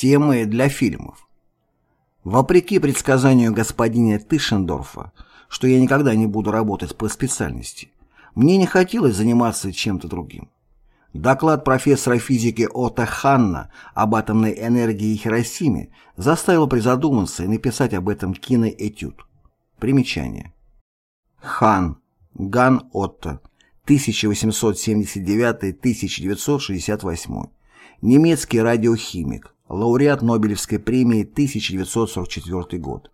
Темы для фильмов. Вопреки предсказанию господина Тышендорфа, что я никогда не буду работать по специальности, мне не хотелось заниматься чем-то другим. Доклад профессора физики Отто Ханна об атомной энергии Хиросиме заставил призадуматься и написать об этом киноэтюд. Примечание. Хан, Ган Отто, 1879-1968. Немецкий радиохимик, лауреат Нобелевской премии 1944 год.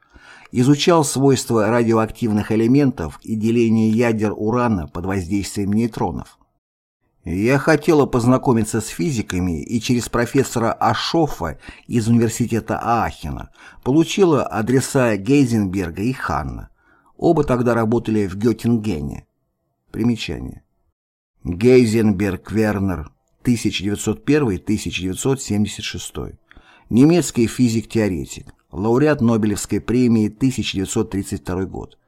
Изучал свойства радиоактивных элементов и деление ядер урана под воздействием нейтронов. Я хотела познакомиться с физиками и через профессора Ашофа из университета Аахена получила адреса Гейзенберга и Ханна. Оба тогда работали в Геттингене. Примечание. Гейзенберг Вернер, 1901-1976. Немецкий физик-теоретик, лауреат Нобелевской премии 1932 год.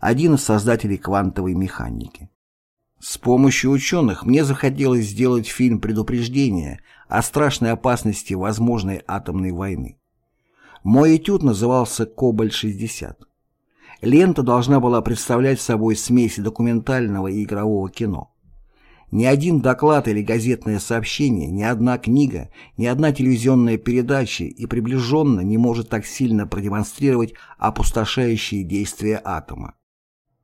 Один из создателей квантовой механики. С помощью ученых мне захотелось сделать фильм предупреждения о страшной опасности возможной атомной войны. Мой этюд назывался «Кобальт-60». Лента должна была представлять собой смесь документального и игрового кино. Ни один доклад или газетное сообщение, ни одна книга, ни одна телевизионная передача и приближенно не может так сильно продемонстрировать опустошающие действия атома.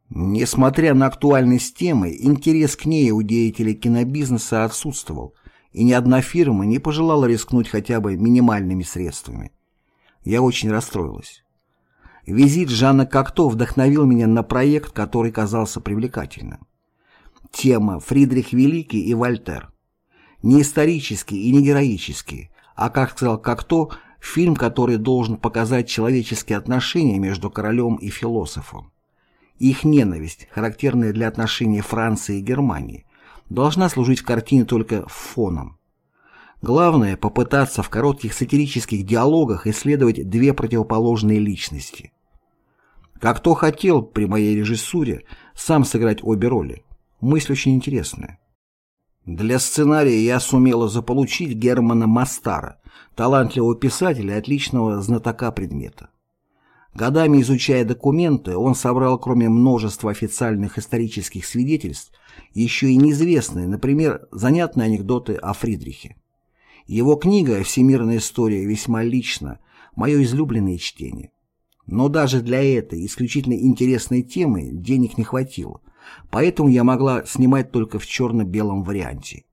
Несмотря на актуальность темы, интерес к ней у деятелей кинобизнеса отсутствовал, и ни одна фирма не пожелала рискнуть хотя бы минимальными средствами. Я очень расстроилась. Визит Жанна Кокто вдохновил меня на проект, который казался привлекательным. Тема «Фридрих Великий и Вольтер». Не исторический и не героический, а, как сказал Кокто, фильм, который должен показать человеческие отношения между королем и философом. Их ненависть, характерная для отношений Франции и Германии, должна служить в картине только фоном. Главное – попытаться в коротких сатирических диалогах исследовать две противоположные личности. Как то хотел при моей режиссуре сам сыграть обе роли. Мысль очень интересная. Для сценария я сумела заполучить Германа Мастара, талантливого писателя и отличного знатока предмета. Годами изучая документы, он собрал, кроме множества официальных исторических свидетельств, еще и неизвестные, например, занятные анекдоты о Фридрихе. Его книга «Всемирная история» весьма лично, мое излюбленное чтение. Но даже для этой исключительно интересной темы денег не хватило, поэтому я могла снимать только в черно-белом варианте.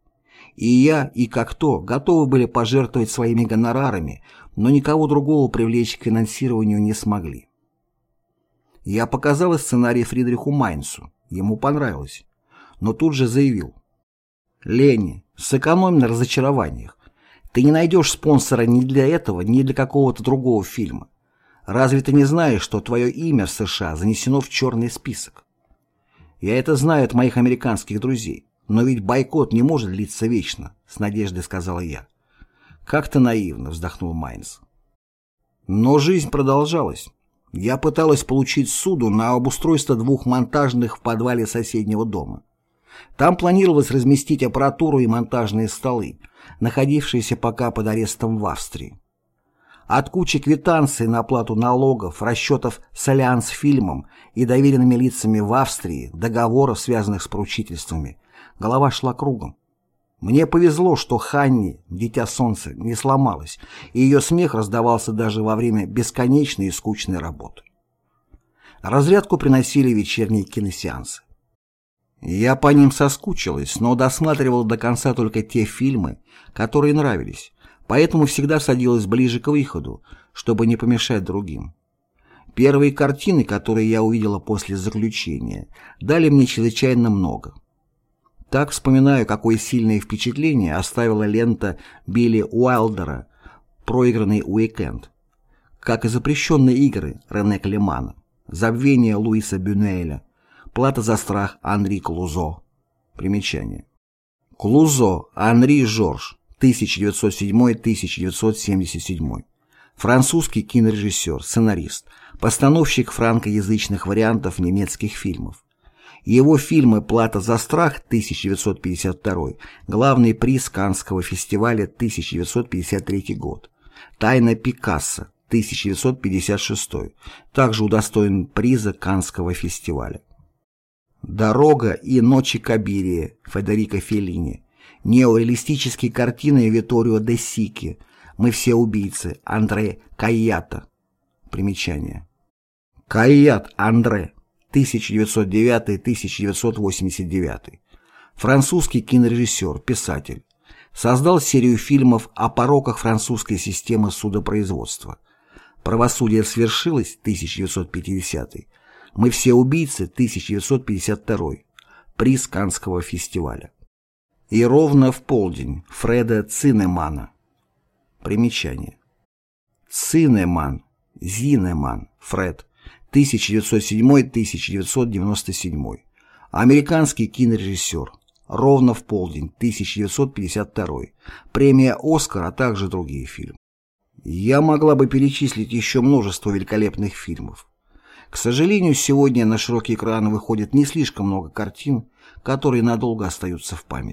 И я, и как то, готовы были пожертвовать своими гонорарами, но никого другого привлечь к финансированию не смогли. Я показал сценарий Фридриху Майнцу, ему понравилось, но тут же заявил. «Лени, сэкономь на разочарованиях. Ты не найдешь спонсора ни для этого, ни для какого-то другого фильма. Разве ты не знаешь, что твое имя в США занесено в черный список? Я это знаю от моих американских друзей. «Но ведь бойкот не может длиться вечно», — с надеждой сказала я. «Как-то наивно», — вздохнул Майнс. Но жизнь продолжалась. Я пыталась получить суду на обустройство двух монтажных в подвале соседнего дома. Там планировалось разместить аппаратуру и монтажные столы, находившиеся пока под арестом в Австрии. От кучи квитанций на оплату налогов, расчетов с Альянс фильмом и доверенными лицами в Австрии, договоров, связанных с поручительствами, голова шла кругом. Мне повезло, что Ханни, дитя солнца, не сломалась, и ее смех раздавался даже во время бесконечной и скучной работы. Разрядку приносили вечерние киносеансы. Я по ним соскучилась, но досматривал до конца только те фильмы, которые нравились, поэтому всегда садилась ближе к выходу, чтобы не помешать другим. Первые картины, которые я увидела после заключения, дали мне чрезвычайно много – так вспоминаю, какое сильное впечатление оставила лента Билли Уайлдера «Проигранный уикенд», как и запрещенные игры Рене Клемана, «Забвение Луиса Бюнеля», «Плата за страх» Анри Клузо. Примечание. Клузо Анри Жорж, 1907-1977. Французский кинорежиссер, сценарист, постановщик франкоязычных вариантов немецких фильмов. Его фильмы «Плата за страх» 1952, главный приз Каннского фестиваля 1953 год, Тайна Пикассо, 1956, также удостоен приза Канского фестиваля. «Дорога» и «Ночи Кабирия» Федерико Феллини, неореалистические картины Виторио де Сики, «Мы все убийцы» Андре Кайята. Примечание. Кайят Андре, 1909-1989. Французский кинорежиссер, писатель. Создал серию фильмов о пороках французской системы судопроизводства. «Правосудие свершилось» 1950 «Мы все убийцы» 1952 приз Канского фестиваля. И ровно в полдень Фреда Цинемана. Примечание. Цинеман, Зинеман, Фред, 1907-1997. Американский кинорежиссер. Ровно в полдень, 1952. Премия «Оскар», а также другие фильмы. Я могла бы перечислить еще множество великолепных фильмов. К сожалению, сегодня на широкий экран выходит не слишком много картин, которые надолго остаются в памяти.